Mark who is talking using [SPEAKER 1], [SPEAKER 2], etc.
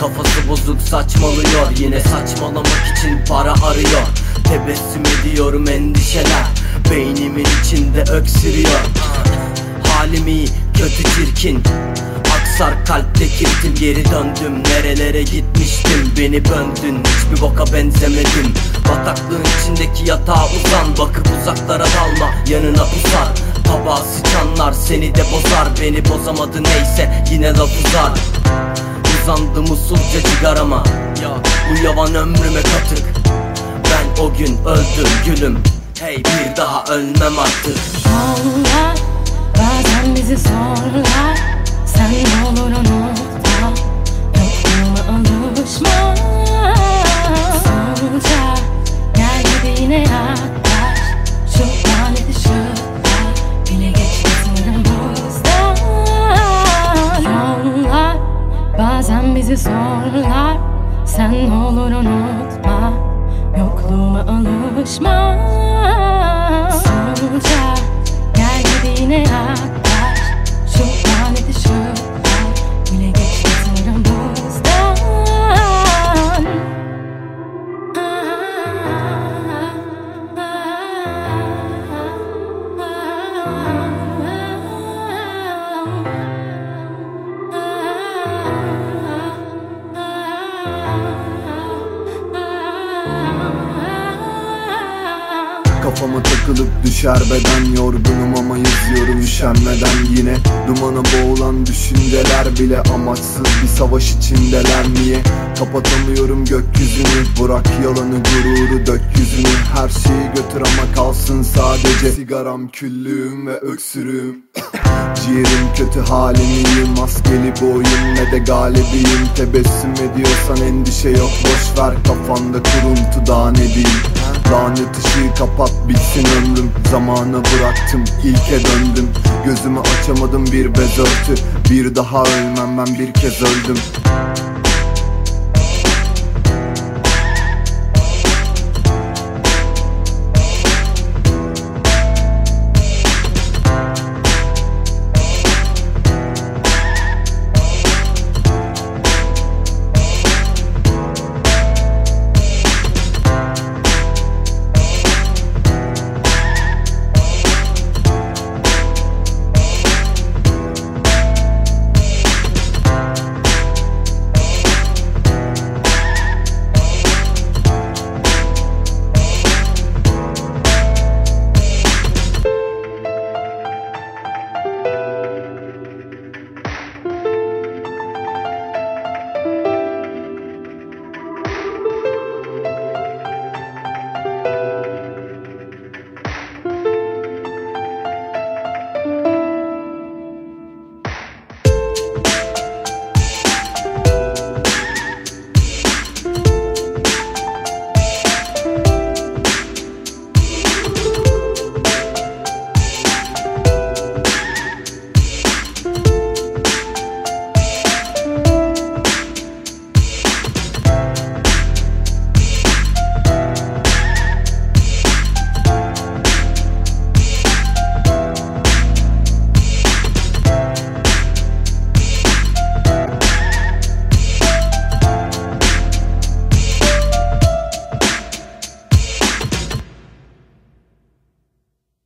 [SPEAKER 1] Kafası bozuk saçmalıyor. Yine saçmalamak için para arıyor. Tebessüm ediyorum endişeler. Beynimin içinde öksürüyor. Halim iyi kötü çirkin. Aksar kalpte kirtin Geri döndüm. Nerelere gitmiştim? Beni böndün. Hiçbir boka benzemedim. Bataklığın içindeki yatağa uzan. Bakıp uzaklara dalma. Yanına pusar Tabağa sıçanlar seni de bozar. Beni bozamadı neyse yine laf uzar Uzandım usulca cigarama. Bu yavan ömrüme katık. Ben o gün öldüm gülüm. Hey bir daha ölmem artık.
[SPEAKER 2] Onlar bazen bizi sorlar Sen olur unutma bazen bizi sorlar Sen olur unutma. Yokluğuma alışma
[SPEAKER 3] Kafama takılıp düşer beden. Yorgunum ama yazıyorum üşenmeden. Yine Dumana boğulan düşünceler bile Amaçsız bir savaş içindeler. Niye Kapatamıyorum gökyüzünü? Bırak yalanı gururu dök yüzünü Her şeyi götür ama kalsın sadece Sigaram küllüğüm ve öksürüğüm. Ciğerim kötü halim iyi Maskeli bu oyun ne de galibiyim. Tebessüm ediyorsan endişe yok Boş ver kafanda kuruntu daha ne diyeyim Lanet ışığı kapat bitsin ömrüm. Zamanı bıraktım ilke döndüm. Gözümü açamadım bir bez örtü Bir daha ölmem ben bir kez öldüm